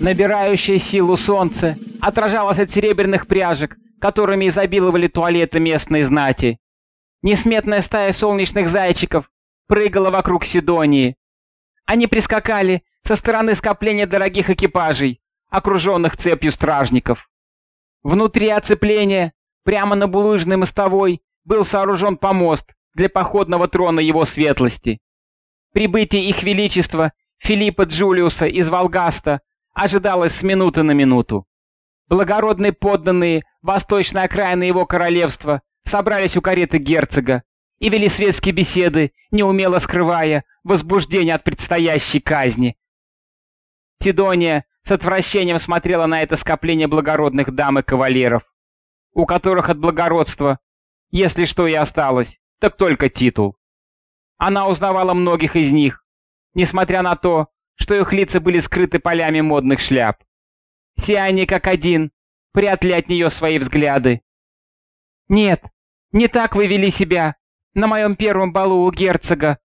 Набирающее силу солнце отражалось от серебряных пряжек, которыми изобиловали туалеты местной знати. Несметная стая солнечных зайчиков прыгала вокруг Сидонии. Они прискакали со стороны скопления дорогих экипажей, окруженных цепью стражников. Внутри оцепления, прямо на булыжной мостовой, был сооружен помост для походного трона его светлости. Прибытие их величества Филиппа Джулиуса из Волгаста ожидалось с минуты на минуту. Благородные подданные восточной окраины его королевства собрались у кареты герцога и вели светские беседы, неумело скрывая возбуждение от предстоящей казни. Федония с отвращением смотрела на это скопление благородных дам и кавалеров, у которых от благородства, если что и осталось, так только титул. Она узнавала многих из них, несмотря на то, что их лица были скрыты полями модных шляп. Все они, как один, прятали от нее свои взгляды. «Нет, не так вы вели себя на моем первом балу у герцога»,